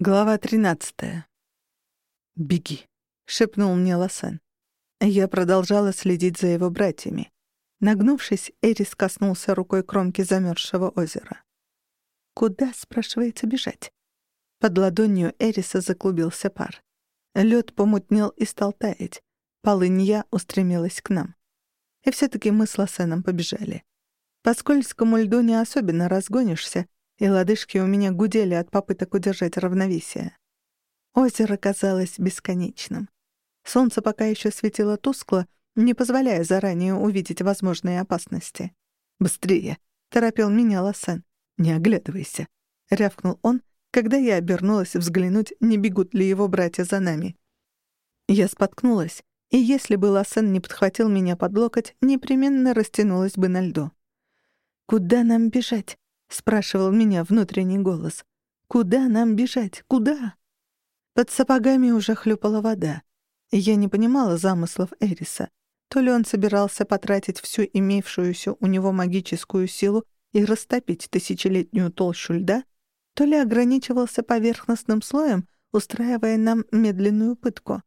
Глава 13. «Беги», — шепнул мне Лосен. Я продолжала следить за его братьями. Нагнувшись, Эрис коснулся рукой кромки замерзшего озера. «Куда, — спрашивается, — бежать?» Под ладонью Эриса заклубился пар. Лед помутнел и стал таять. Полынья устремилась к нам. И все таки мы с Лосеном побежали. По скользкому льду не особенно разгонишься, и лодыжки у меня гудели от попыток удержать равновесие. Озеро казалось бесконечным. Солнце пока еще светило тускло, не позволяя заранее увидеть возможные опасности. «Быстрее!» — торопил меня Лосен. «Не оглядывайся!» — рявкнул он, когда я обернулась взглянуть, не бегут ли его братья за нами. Я споткнулась, и если бы Лосен не подхватил меня под локоть, непременно растянулась бы на льду. «Куда нам бежать?» — спрашивал меня внутренний голос. «Куда нам бежать? Куда?» Под сапогами уже хлюпала вода. Я не понимала замыслов Эриса. То ли он собирался потратить всю имевшуюся у него магическую силу и растопить тысячелетнюю толщу льда, то ли ограничивался поверхностным слоем, устраивая нам медленную пытку.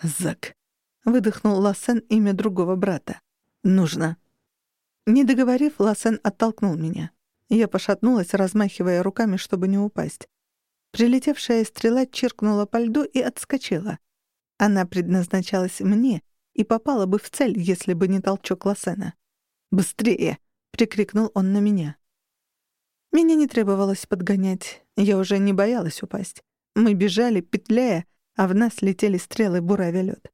«Зак», — выдохнул Лассен имя другого брата. «Нужно». Не договорив, Лассен оттолкнул меня. Я пошатнулась, размахивая руками, чтобы не упасть. Прилетевшая стрела чиркнула по льду и отскочила. Она предназначалась мне и попала бы в цель, если бы не толчок Лосена. «Быстрее!» — прикрикнул он на меня. Меня не требовалось подгонять. Я уже не боялась упасть. Мы бежали, петляя, а в нас летели стрелы, буравя лед.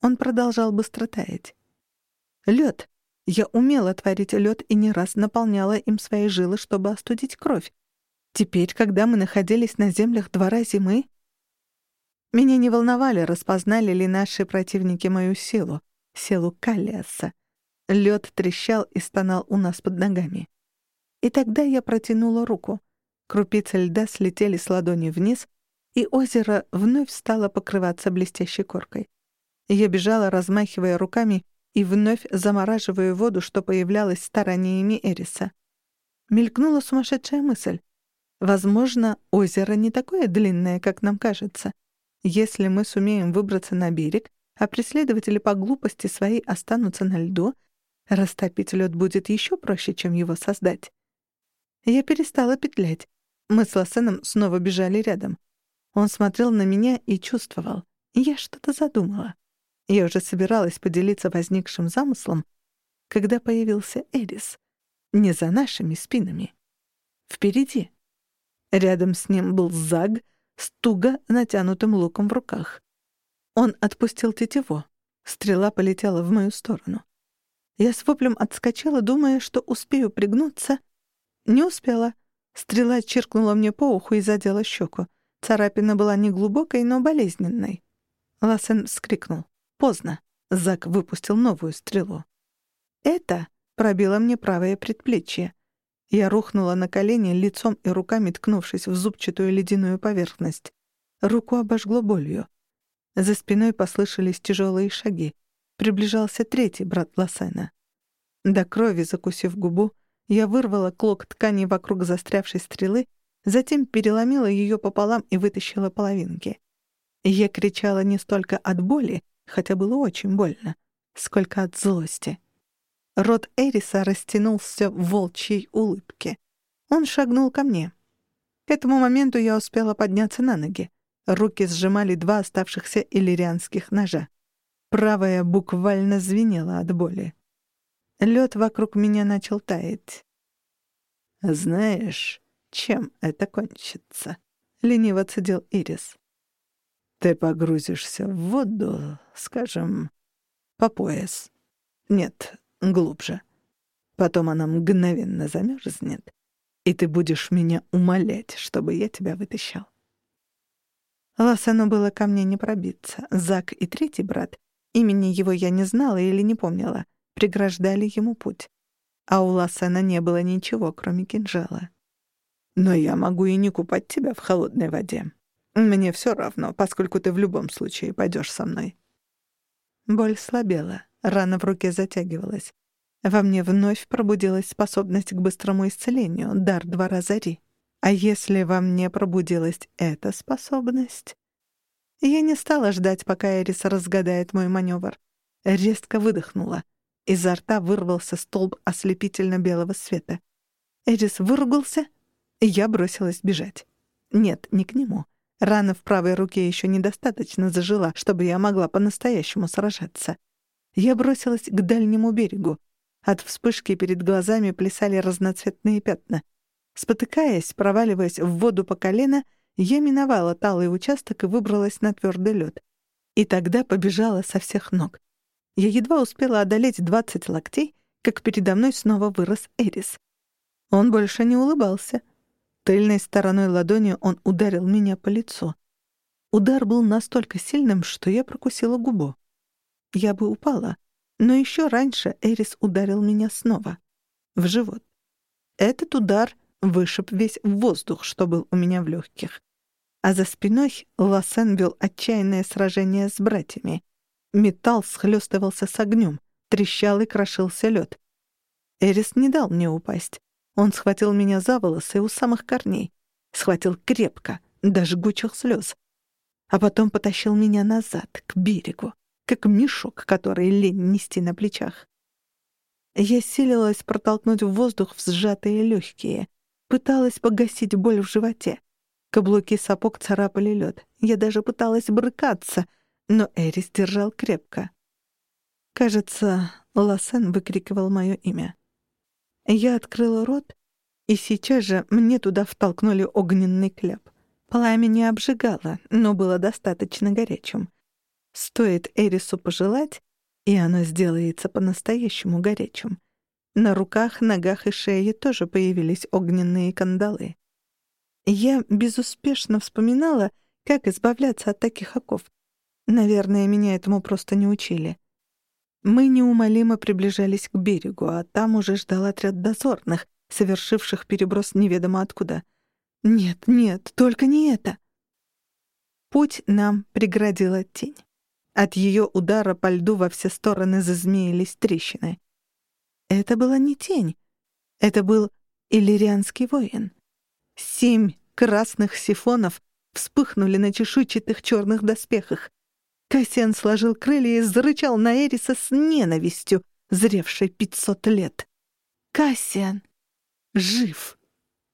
Он продолжал быстро таять. Лед я умела творить лед и не раз наполняла им свои жилы, чтобы остудить кровь. Теперь, когда мы находились на землях двора зимы, меня не волновали, распознали ли наши противники мою силу, силу Каллиаса. Лед трещал и стонал у нас под ногами. И тогда я протянула руку. Крупицы льда слетели с ладони вниз, и озеро вновь стало покрываться блестящей коркой. Я бежала, размахивая руками, и вновь замораживаю воду, что появлялась стараниями Эриса. Мелькнула сумасшедшая мысль. Возможно, озеро не такое длинное, как нам кажется. Если мы сумеем выбраться на берег, а преследователи по глупости своей останутся на льду, растопить лед будет еще проще, чем его создать. Я перестала петлять. Мы с Лосеном снова бежали рядом. Он смотрел на меня и чувствовал. Я что-то задумала. Я уже собиралась поделиться возникшим замыслом, когда появился Эрис. Не за нашими спинами. Впереди. Рядом с ним был Заг с туго натянутым луком в руках. Он отпустил тетиву. Стрела полетела в мою сторону. Я с воплем отскочила, думая, что успею пригнуться. Не успела. Стрела чиркнула мне по уху и задела щеку. Царапина была не глубокой, но болезненной. Лассен вскрикнул. Поздно. Зак выпустил новую стрелу. Это пробило мне правое предплечье. Я рухнула на колени, лицом и руками ткнувшись в зубчатую ледяную поверхность. Руку обожгло болью. За спиной послышались тяжелые шаги. Приближался третий брат Лосена. До крови закусив губу, я вырвала клок ткани вокруг застрявшей стрелы, затем переломила ее пополам и вытащила половинки. Я кричала не столько от боли, хотя было очень больно, сколько от злости. Рот Эриса растянулся в волчьей улыбке. Он шагнул ко мне. К этому моменту я успела подняться на ноги. Руки сжимали два оставшихся иллирианских ножа. Правая буквально звенела от боли. Лед вокруг меня начал таять. «Знаешь, чем это кончится?» — лениво цедил Ирис. Ты погрузишься в воду, скажем, по пояс. Нет, глубже. Потом она мгновенно замерзнет, и ты будешь меня умолять, чтобы я тебя вытащил. Лосану было ко мне не пробиться. Зак и третий брат, имени его я не знала или не помнила, преграждали ему путь. А у Лосана не было ничего, кроме кинжала. «Но я могу и не купать тебя в холодной воде. Мне все равно, поскольку ты в любом случае пойдешь со мной. Боль слабела, рана в руке затягивалась. Во мне вновь пробудилась способность к быстрому исцелению, дар двора зари. А если во мне пробудилась эта способность? Я не стала ждать, пока Эрис разгадает мой маневр. Резко выдохнула. Изо рта вырвался столб ослепительно-белого света. Эрис выругался, и я бросилась бежать. Нет, не к нему. Рана в правой руке еще недостаточно зажила, чтобы я могла по-настоящему сражаться. Я бросилась к дальнему берегу. От вспышки перед глазами плясали разноцветные пятна. Спотыкаясь, проваливаясь в воду по колено, я миновала талый участок и выбралась на твердый лед. И тогда побежала со всех ног. Я едва успела одолеть двадцать локтей, как передо мной снова вырос Эрис. Он больше не улыбался. Тыльной стороной ладони он ударил меня по лицу. Удар был настолько сильным, что я прокусила губу. Я бы упала, но еще раньше Эрис ударил меня снова. В живот. Этот удар вышиб весь воздух, что был у меня в легких. А за спиной Лассен вел отчаянное сражение с братьями. Металл схлестывался с огнем, трещал и крошился лед. Эрис не дал мне упасть. Он схватил меня за волосы у самых корней. Схватил крепко, до жгучих слез. А потом потащил меня назад, к берегу, как мешок, который лень нести на плечах. Я силилась протолкнуть в воздух в сжатые легкие, Пыталась погасить боль в животе. Каблуки сапог царапали лед. Я даже пыталась брыкаться, но Эрис держал крепко. Кажется, Лассен выкрикивал мое имя. Я открыла рот, и сейчас же мне туда втолкнули огненный кляп. Пламя не обжигало, но было достаточно горячим. Стоит Эрису пожелать, и оно сделается по-настоящему горячим. На руках, ногах и шее тоже появились огненные кандалы. Я безуспешно вспоминала, как избавляться от таких оков. Наверное, меня этому просто не учили. Мы неумолимо приближались к берегу, а там уже ждал отряд дозорных, совершивших переброс неведомо откуда. Нет, нет, только не это. Путь нам преградила тень. От ее удара по льду во все стороны зазмеились трещины. Это была не тень. Это был иллирианский воин. Семь красных сифонов вспыхнули на чешуйчатых черных доспехах. Кассиан сложил крылья и зарычал на Эриса с ненавистью, зревшей пятьсот лет. Кассиан жив,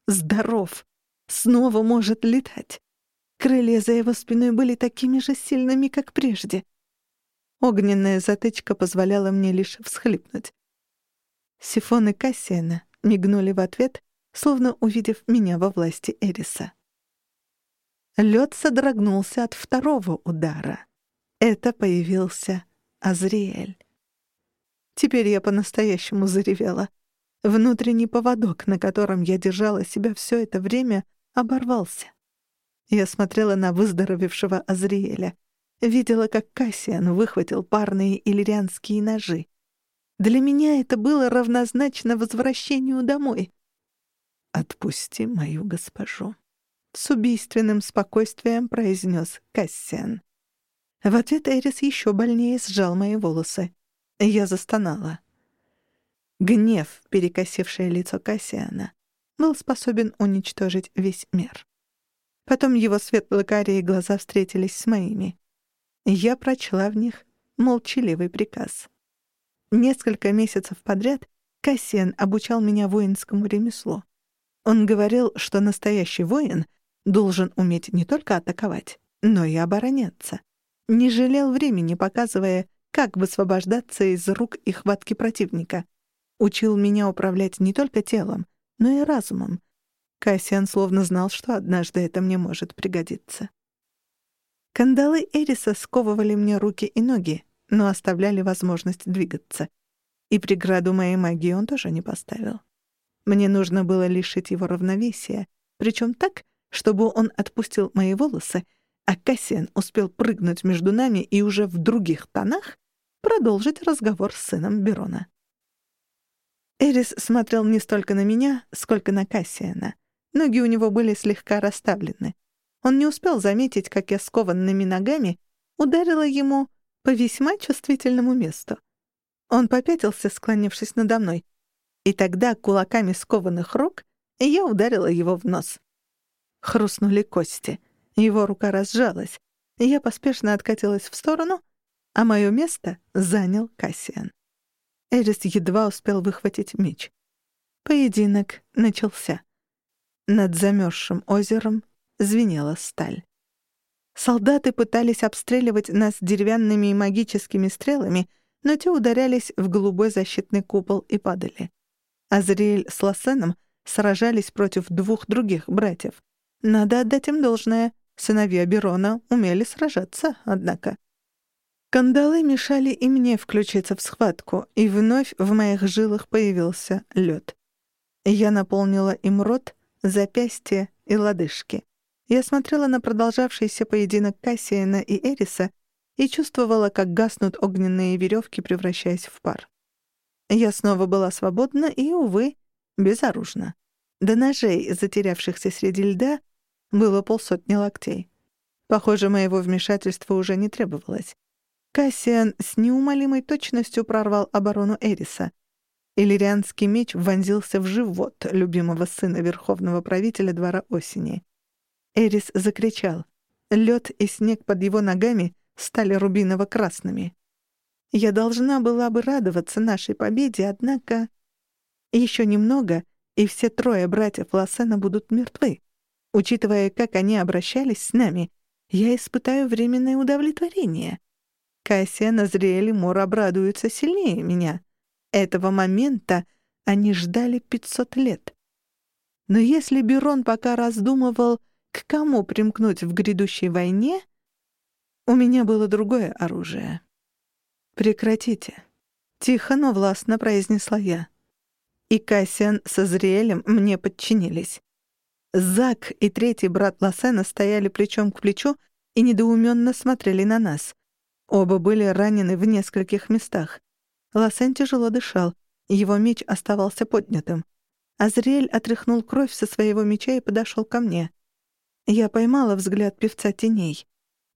здоров, снова может летать. Крылья за его спиной были такими же сильными, как прежде. Огненная затычка позволяла мне лишь всхлипнуть. Сифоны Кассиана мигнули в ответ, словно увидев меня во власти Эриса. Лед содрогнулся от второго удара. Это появился Азриэль. Теперь я по-настоящему заревела. Внутренний поводок, на котором я держала себя все это время, оборвался. Я смотрела на выздоровевшего Азриэля, видела, как Кассиан выхватил парные иллирианские ножи, для меня это было равнозначно возвращению домой. «Отпусти мою госпожу», — с убийственным спокойствием произнес Кассиан. В ответ Эрис еще больнее сжал мои волосы. Я застонала. Гнев, перекосивший лицо Кассиана, был способен уничтожить весь мир. Потом его светло-карие глаза встретились с моими. Я прочла в них молчаливый приказ. Несколько месяцев подряд Кассиан обучал меня воинскому ремеслу. Он говорил, что настоящий воин должен уметь не только атаковать, но и обороняться. Не жалел времени, показывая, как высвобождаться из рук и хватки противника. Учил меня управлять не только телом, но и разумом. Кассиан словно знал, что однажды это мне может пригодиться. Кандалы Эриса сковывали мне руки и ноги, но оставляли возможность двигаться. И преграду моей магии он тоже не поставил. Мне нужно было лишить его равновесия, причем так, чтобы он отпустил мои волосы, а Кассиан успел прыгнуть между нами и уже в других тонах продолжить разговор с сыном Берона. Эрис смотрел не столько на меня, сколько на Кассиана. Ноги у него были слегка расставлены. Он не успел заметить, как я скованными ногами ударила ему по весьма чувствительному месту. Он попятился, склонившись надо мной, и тогда кулаками скованных рук я ударила его в нос. Хрустнули кости. Его рука разжалась. Я поспешно откатилась в сторону, а мое место занял Кассиан. Эрис едва успел выхватить меч. Поединок начался. Над замерзшим озером звенела сталь. Солдаты пытались обстреливать нас деревянными и магическими стрелами, но те ударялись в голубой защитный купол и падали. Азриэль с Лассеном сражались против двух других братьев. Надо отдать им должное. Сыновья Берона умели сражаться, однако. Кандалы мешали и мне включиться в схватку, и вновь в моих жилах появился лед. Я наполнила им рот, запястья и лодыжки. Я смотрела на продолжавшийся поединок Кассиена и Эриса и чувствовала, как гаснут огненные веревки, превращаясь в пар. Я снова была свободна и, увы, безоружна. До ножей, затерявшихся среди льда, было полсотни локтей. Похоже, моего вмешательства уже не требовалось. Кассиан с неумолимой точностью прорвал оборону Эриса. Иллирианский меч вонзился в живот любимого сына верховного правителя двора осени. Эрис закричал. Лед и снег под его ногами стали рубиново-красными. Я должна была бы радоваться нашей победе, однако... Еще немного, и все трое братьев Лассена будут мертвы. Учитывая, как они обращались с нами, я испытаю временное удовлетворение. Кассиан, Азриэль и Мор обрадуются сильнее меня. Этого момента они ждали 500 лет. Но если Берон пока раздумывал, к кому примкнуть в грядущей войне, у меня было другое оружие. «Прекратите», — тихо, но властно произнесла я. И Кассиан с Азриэлем мне подчинились. Зак и третий брат Лассена стояли плечом к плечу и недоуменно смотрели на нас. Оба были ранены в нескольких местах. Лассен тяжело дышал, его меч оставался поднятым. Азриэль отряхнул кровь со своего меча и подошел ко мне. Я поймала взгляд певца теней.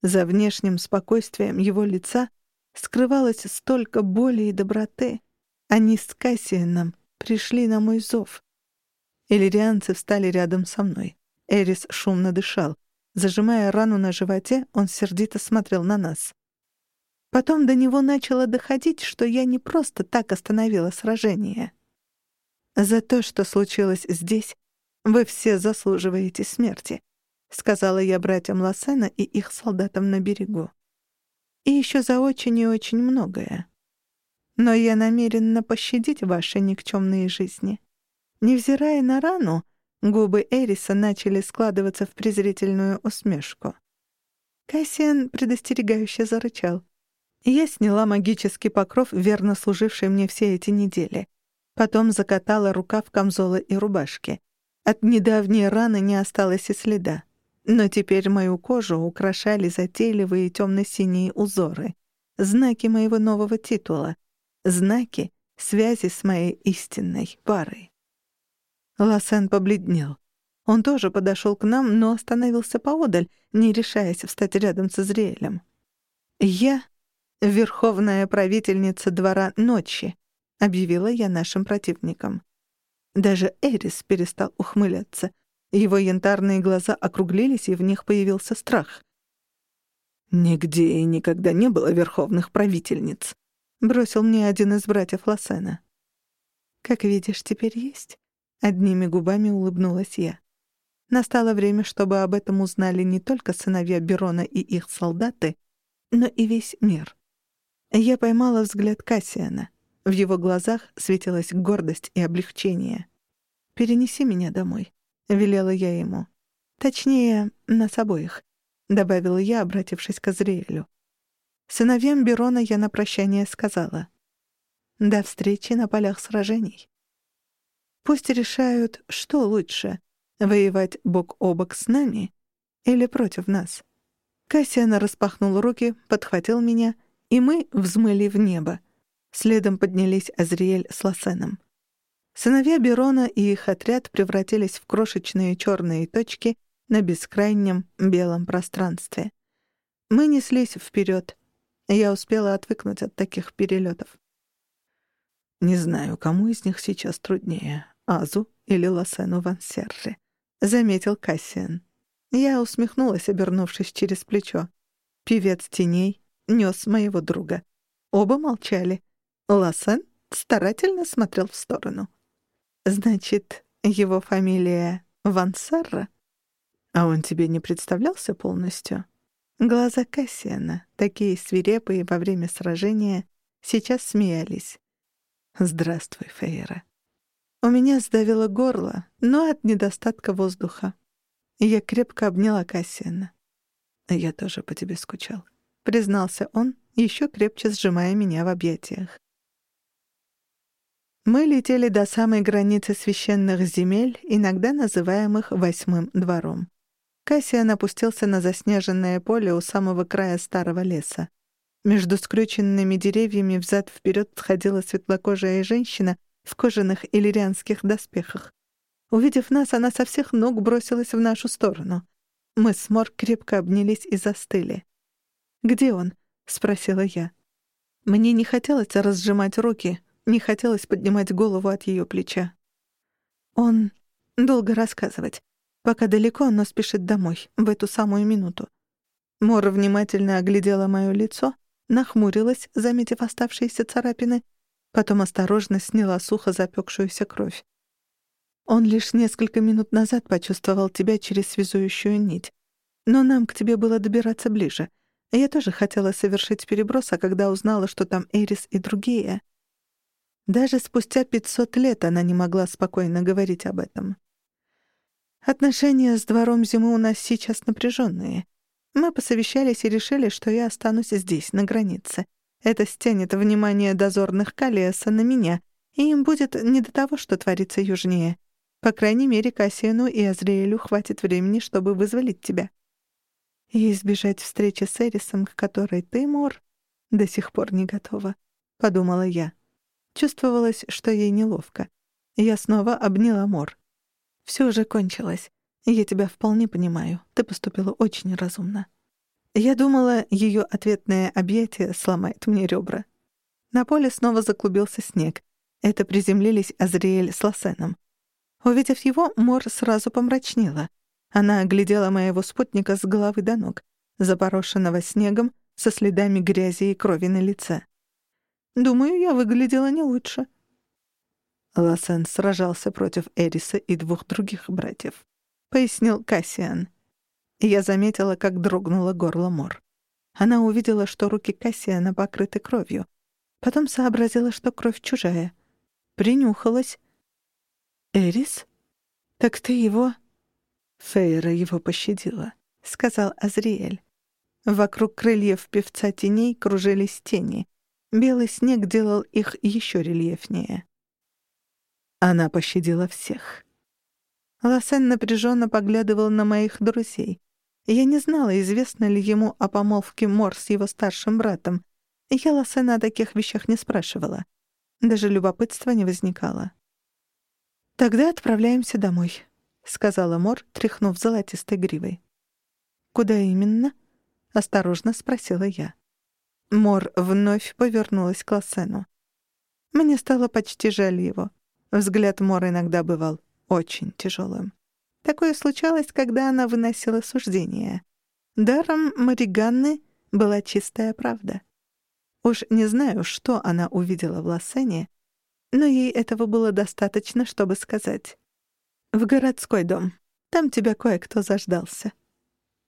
За внешним спокойствием его лица скрывалось столько боли и доброты. Они с Кассианом пришли на мой зов. Иллирианцы встали рядом со мной. Эрис шумно дышал. Зажимая рану на животе, он сердито смотрел на нас. Потом до него начало доходить, что я не просто так остановила сражение. За то, что случилось здесь, вы все заслуживаете смерти. — сказала я братьям Лассена и их солдатам на берегу. «И еще за очень и очень многое. Но я намерена пощадить ваши никчемные жизни». Невзирая на рану, губы Эриса начали складываться в презрительную усмешку. Кассиан предостерегающе зарычал. Я сняла магический покров, верно служивший мне все эти недели. Потом закатала рукав камзола и рубашки. От недавней раны не осталось и следа. Но теперь мою кожу украшали затейливые темно-синие узоры, знаки моего нового титула, знаки связи с моей истинной парой. Лассен побледнел. Он тоже подошел к нам, но остановился поодаль, не решаясь встать рядом с Израилем. «Я — верховная правительница двора ночи», — объявила я нашим противникам. Даже Эрис перестал ухмыляться — его янтарные глаза округлились, и в них появился страх. «Нигде и никогда не было верховных правительниц», — бросил мне один из братьев Лассена. «Как видишь, теперь есть», — одними губами улыбнулась я. Настало время, чтобы об этом узнали не только сыновья Берона и их солдаты, но и весь мир. Я поймала взгляд Кассиана. В его глазах светилась гордость и облегчение. «Перенеси меня домой», — велела я ему. «Точнее, нас обоих», — добавила я, обратившись к Азриэлю. Сыновьям Берона я на прощание сказала. «До встречи на полях сражений». Пусть решают, что лучше — воевать бок о бок с нами или против нас. Кассиан распахнул руки, подхватил меня, и мы взмыли в небо. Следом поднялись Азриэль с Лосеном. Сыновья Берона и их отряд превратились в крошечные черные точки на бескрайнем белом пространстве. Мы неслись вперед. Я успела отвыкнуть от таких перелетов. «Не знаю, кому из них сейчас труднее, Азу или Лосену Вансерре», — заметил Кассиан. Я усмехнулась, обернувшись через плечо. Певец теней нес моего друга. Оба молчали. Лассен старательно смотрел в сторону. «Значит, его фамилия Вансерра?» «А он тебе не представлялся полностью?» Глаза Кассиана, такие свирепые во время сражения, сейчас смеялись. «Здравствуй, Фейра». У меня сдавило горло, но от недостатка воздуха. Я крепко обняла Кассиана. «Я тоже по тебе скучал», — признался он, еще крепче сжимая меня в объятиях. Мы летели до самой границы священных земель, иногда называемых Восьмым двором. Кассиан опустился на заснеженное поле у самого края старого леса. Между скрюченными деревьями взад-вперед сходила светлокожая женщина в кожаных иллирианских доспехах. Увидев нас, она со всех ног бросилась в нашу сторону. Мы с Мор крепко обнялись и застыли. «Где он?» — спросила я. Мне не хотелось разжимать руки, не хотелось поднимать голову от ее плеча. Он... Долго рассказывать. Пока далеко, но спешит домой, в эту самую минуту. Мора внимательно оглядела моё лицо, нахмурилась, заметив оставшиеся царапины, потом осторожно сняла сухо запекшуюся кровь. Он лишь несколько минут назад почувствовал тебя через связующую нить. Но нам к тебе было добираться ближе. Я тоже хотела совершить переброс, а когда узнала, что там Эрис и другие... Даже спустя пятьсот лет она не могла спокойно говорить об этом. Отношения с двором зимы у нас сейчас напряженные. Мы посовещались и решили, что я останусь здесь, на границе. Это стянет внимание дозорных Калиаса на меня, и им будет не до того, что творится южнее. По крайней мере, Кассиану и Азриэлю хватит времени, чтобы вызволить тебя. И избежать встречи с Эрисом, к которой ты, Мор, до сих пор не готова, — подумала я. Чувствовалось, что ей неловко. Я снова обняла Мор. Все уже кончилось. Я тебя вполне понимаю. Ты поступила очень разумно. Я думала, ее ответное объятие сломает мне ребра. На поле снова заклубился снег. Это приземлились Азриэль с Лосеном. Увидев его, Мор сразу помрачнела. Она оглядела моего спутника с головы до ног, запорошенного снегом, со следами грязи и крови на лице. Думаю, я выглядела не лучше. Лассен сражался против Эриса и двух других братьев, пояснил Кассиан. Я заметила, как дрогнуло горло Мор. Она увидела, что руки Кассиана покрыты кровью. Потом сообразила, что кровь чужая. Принюхалась «Эрис? Так ты его...» «Фейра его пощадила», — сказал Азриэль. Вокруг крыльев певца теней кружились тени. Белый снег делал их еще рельефнее. Она пощадила всех. Лосен напряженно поглядывал на моих друзей. Я не знала, известно ли ему о помолвке Мор с его старшим братом. Я Лосена о таких вещах не спрашивала. Даже любопытства не возникало. «Тогда отправляемся домой», — сказала Мор, тряхнув золотистой гривой. «Куда именно?» — осторожно спросила я. Мор вновь повернулась к Лассену. Мне стало почти жаль его. Взгляд Мор иногда бывал очень тяжелым. Такое случалось, когда она выносила суждения. Даром Мариганны была чистая правда. Уж не знаю, что она увидела в Лассене, но ей этого было достаточно, чтобы сказать. «В городской дом. Там тебя кое-кто заждался».